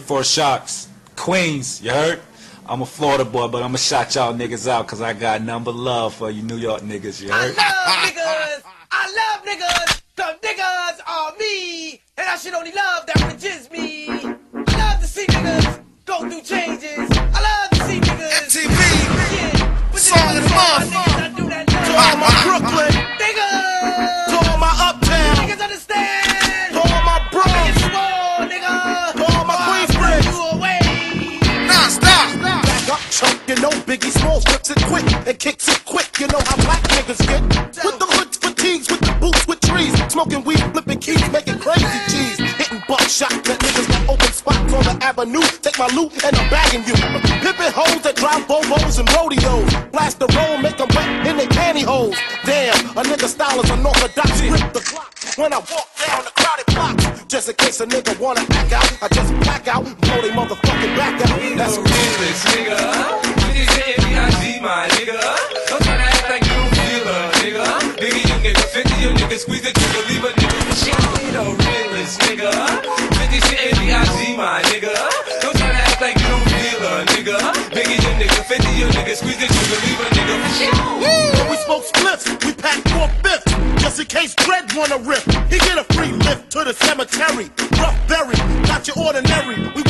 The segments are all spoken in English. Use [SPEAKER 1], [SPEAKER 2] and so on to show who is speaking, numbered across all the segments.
[SPEAKER 1] Four Sharks, Queens, you heard? I'm a Florida boy, but I'ma shout y'all niggas out because I got number love for you New York niggas, you heard?
[SPEAKER 2] I love niggas. I love niggas. Cause niggas are me. And I should only love that which is me.
[SPEAKER 3] Biggie Smalls rips it quick and kicks it quick. You know how black niggas get. With the hoods, fatigues, with the boots, with trees. Smoking weed, flipping keys, making crazy G's. Hitting buckshot, let niggas got open spots on the avenue. Take my loot and I'm bagging you. Pippin' hoes that drive Volvos and rodeos. Blast the roll, make them wet in their pantyhose. Damn, a nigga style is unorthodox. Rip the clock when I walk down the crowded block. Just in case a nigga wanna act out, I just black out, blow they motherfucking back out. That's
[SPEAKER 4] realest, nigga. Nigga, 50 you nigga, squeeze the trigger, leave a nigga shit. You the realest, nigga. Bitches say B.I.G. my nigga. Don't try to act like you don't feel a nigga. Nigga, you nigga, 50 you nigga, squeeze the trigger, leave a nigga shit.
[SPEAKER 3] When we smoke spliffs, we pack four fifths. Just in case Dread wanna rip, he get a free lift to the cemetery. Rough berry, not your ordinary. We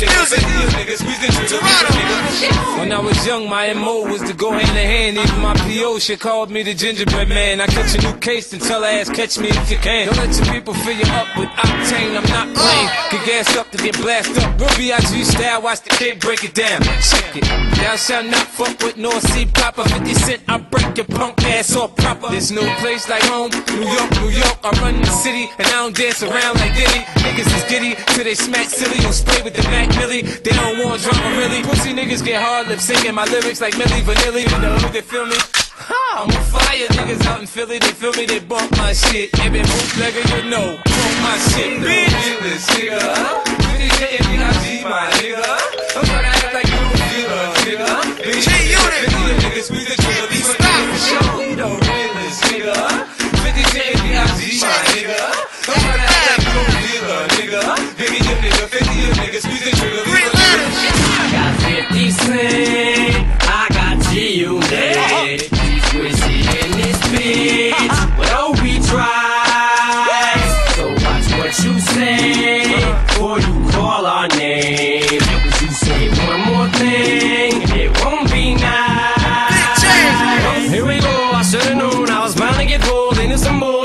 [SPEAKER 3] Nigga, you
[SPEAKER 4] nigga, 50 you nigga, squeeze the trigger, leave a nigga for shit.
[SPEAKER 5] When I was young, my MO was to go hand in hand. Even my PO shit called me the gingerbread man. I catch a new case and tell her ass, catch me if you can. Don't let your people fill you up with octane, I'm not playing. Get gas up to get blasted up. Real B.I.G. style, watch the kid break it down. Check it. Thou shall not fuck with North Sea proper. 50 cent, I break your punk ass off proper. There's no place like home. New York, New York, I run the city and I don't dance around like Diddy. Niggas is giddy till they smack silly or spray with the Mac Millie. They don't want drama really. Pussy niggas get hard lip singing my lyrics like Milli Vanilli. You know, they feel me? I'm on fire, niggas out in Philly, they feel me, they bump my shit. Every bootlegger you know, bump my shit,
[SPEAKER 4] The
[SPEAKER 5] bitch.
[SPEAKER 4] realest, nigga. Bitches say B.I.G. my nigga. Don't try to act like you don't feel a nigga. Nigga, you nigga, 50 you nigga, squeeze the leave a nigga for shit. You the realest, nigga. Bitches say B.I.G. my nigga. Don't try to act like you don't feel a nigga. Nigga, you nigga, 50 you nigga, squeeze the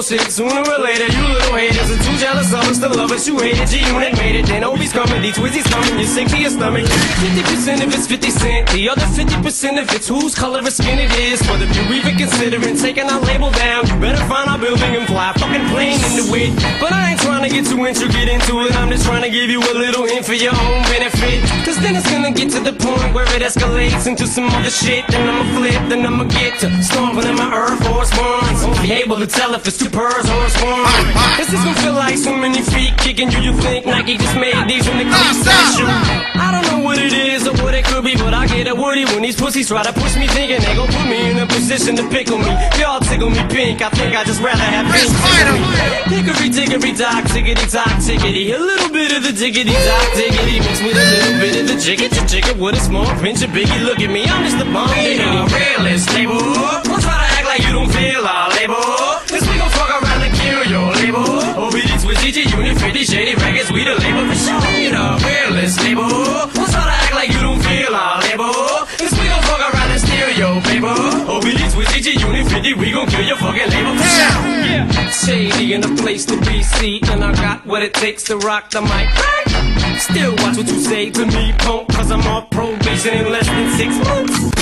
[SPEAKER 6] bullshit. Sooner or later, you little haters are too jealous of us to love us. You hated G-Unit, made it, then Obie's coming, these Twizzies coming, you're sick to your stomach. 50% if it's 50 cent, the other 50% if it's whose color of skin it is. But if you're even considering taking our label down, you better find our building and fly into it. But I ain't trying to get too intricate into it, I'm just trying to give you a little hint for your own benefit. Cause then it's gonna get to the point where it escalates into some other shit. Then I'ma flip, then I'ma get to stomping in my Air Force Ones. Won't be able to tell if it's two purrs or a swan. This is gonna feel like so many feet kicking you. You think Nike just made these from the crease and shoe. I don't know what it is or what it could be, but I get a woody when these pussies try to push me, thinking they gon' put me in a position to pickle me. Y'all tickle me pink, I think I just rather have pink. Hickory dickory dock, tickety tock, tickety. A little bit of the diggity dock, diggity mixed with a little bit of the chicken to chicken with a small pinch of biggie. Look at me, I'm just a bomb diggity. realist label. Don't try to act like you don't feel our label. Cause we gon' fuck around and kill your label. OBD, Twizzy, G, Unit 50, Shady Records, we the label for sure. We the realist label. Don't try to act like you don't feel our label. Cause we gon' fuck around and steal your paper. OBD, Twizzy, G, Unit 50, we gon' kill your fucking label for sure. Shady in the place to be, seen, and I got what it takes to rock the mic. Still watch what you say to me, punk, cause I'm on probation in less than six months.